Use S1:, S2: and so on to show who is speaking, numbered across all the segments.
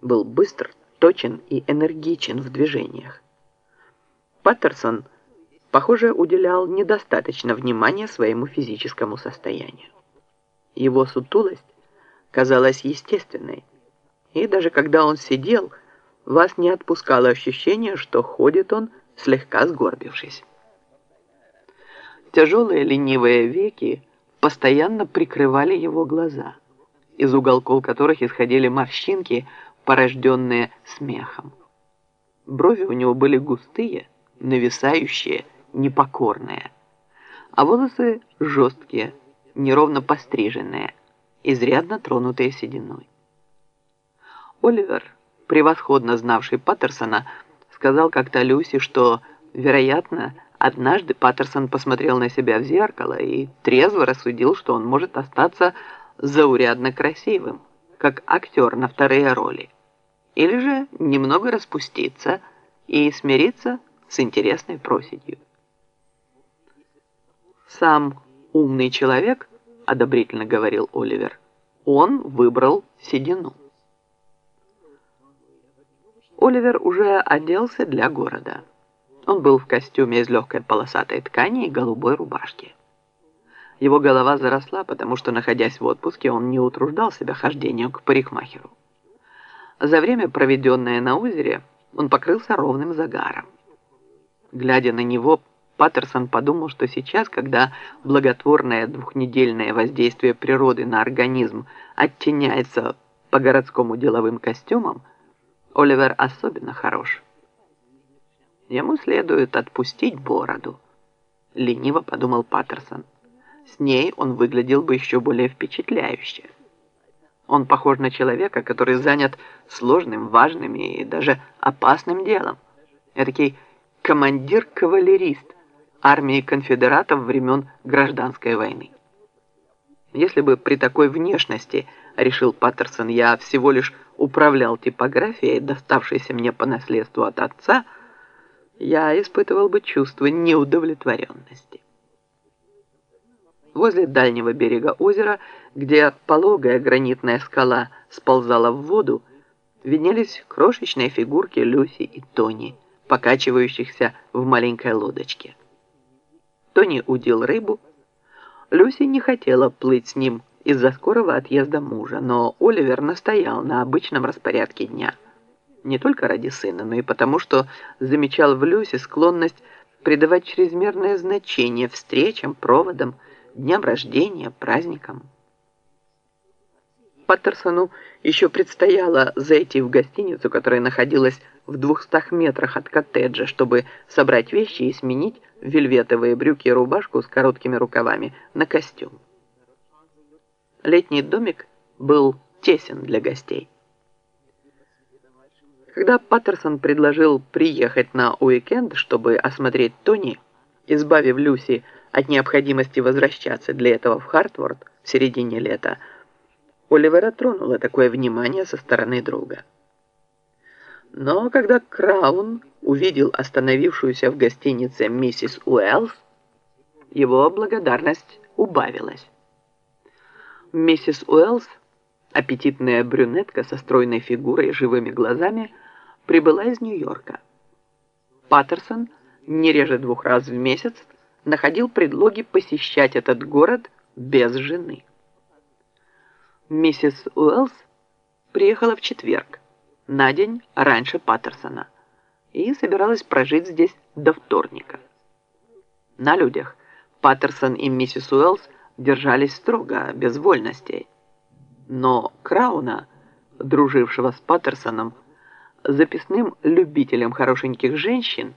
S1: был быстр, точен и энергичен в движениях. Паттерсон, похоже, уделял недостаточно внимания своему физическому состоянию. Его сутулость казалась естественной, и даже когда он сидел, вас не отпускало ощущение, что ходит он, слегка сгорбившись. Тяжелые ленивые веки постоянно прикрывали его глаза, из уголков которых исходили морщинки, порожденные смехом. Брови у него были густые, нависающие, непокорные, а волосы жесткие, неровно постриженные, изрядно тронутые сединой. Оливер, превосходно знавший Паттерсона, сказал как-то Люси, что, вероятно, однажды Паттерсон посмотрел на себя в зеркало и трезво рассудил, что он может остаться заурядно красивым, как актер на вторые роли или же немного распуститься и смириться с интересной проседью. «Сам умный человек», — одобрительно говорил Оливер, — «он выбрал седину». Оливер уже оделся для города. Он был в костюме из легкой полосатой ткани и голубой рубашки. Его голова заросла, потому что, находясь в отпуске, он не утруждал себя хождением к парикмахеру. За время, проведенное на озере, он покрылся ровным загаром. Глядя на него, Паттерсон подумал, что сейчас, когда благотворное двухнедельное воздействие природы на организм оттеняется по городскому деловым костюмам, Оливер особенно хорош. Ему следует отпустить бороду, лениво подумал Паттерсон. С ней он выглядел бы еще более впечатляюще. Он похож на человека, который занят сложным, важным и даже опасным делом. Этакий командир-кавалерист армии конфедератов времен гражданской войны. Если бы при такой внешности, решил Паттерсон, я всего лишь управлял типографией, доставшейся мне по наследству от отца, я испытывал бы чувство неудовлетворенности возле дальнего берега озера, где пологая гранитная скала сползала в воду, виднелись крошечные фигурки Люси и Тони, покачивающихся в маленькой лодочке. Тони удил рыбу. Люси не хотела плыть с ним из-за скорого отъезда мужа, но Оливер настоял на обычном распорядке дня. Не только ради сына, но и потому, что замечал в Люси склонность придавать чрезмерное значение встречам, проводам, дням рождения, праздникам. Паттерсону еще предстояло зайти в гостиницу, которая находилась в двухстах метрах от коттеджа, чтобы собрать вещи и сменить вельветовые брюки и рубашку с короткими рукавами на костюм. Летний домик был тесен для гостей. Когда Паттерсон предложил приехать на уикенд, чтобы осмотреть Тони, избавив Люси от необходимости возвращаться для этого в Хартворд в середине лета, Оливера тронуло такое внимание со стороны друга. Но когда Краун увидел остановившуюся в гостинице миссис Уэллс, его благодарность убавилась. Миссис Уэллс, аппетитная брюнетка со стройной фигурой и живыми глазами, прибыла из Нью-Йорка. Паттерсон не реже двух раз в месяц находил предлоги посещать этот город без жены. Миссис Уэллс приехала в четверг, на день раньше Паттерсона, и собиралась прожить здесь до вторника. На людях Паттерсон и миссис Уэллс держались строго, без вольностей. Но Крауна, дружившего с Паттерсоном, записным любителем хорошеньких женщин,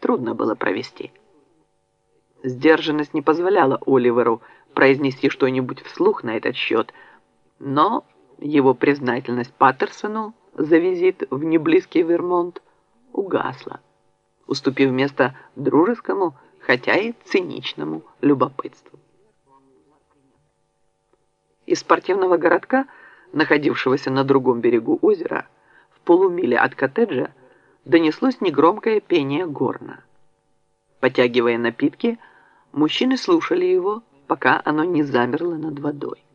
S1: трудно было провести. Сдержанность не позволяла Оливеру произнести что-нибудь вслух на этот счет, но его признательность Паттерсону за визит в неблизкий Вермонт угасла, уступив место дружескому, хотя и циничному любопытству. Из спортивного городка, находившегося на другом берегу озера, в полумиле от коттеджа, донеслось негромкое пение горна. Потягивая напитки, Мужчины слушали его, пока оно не замерло над водой.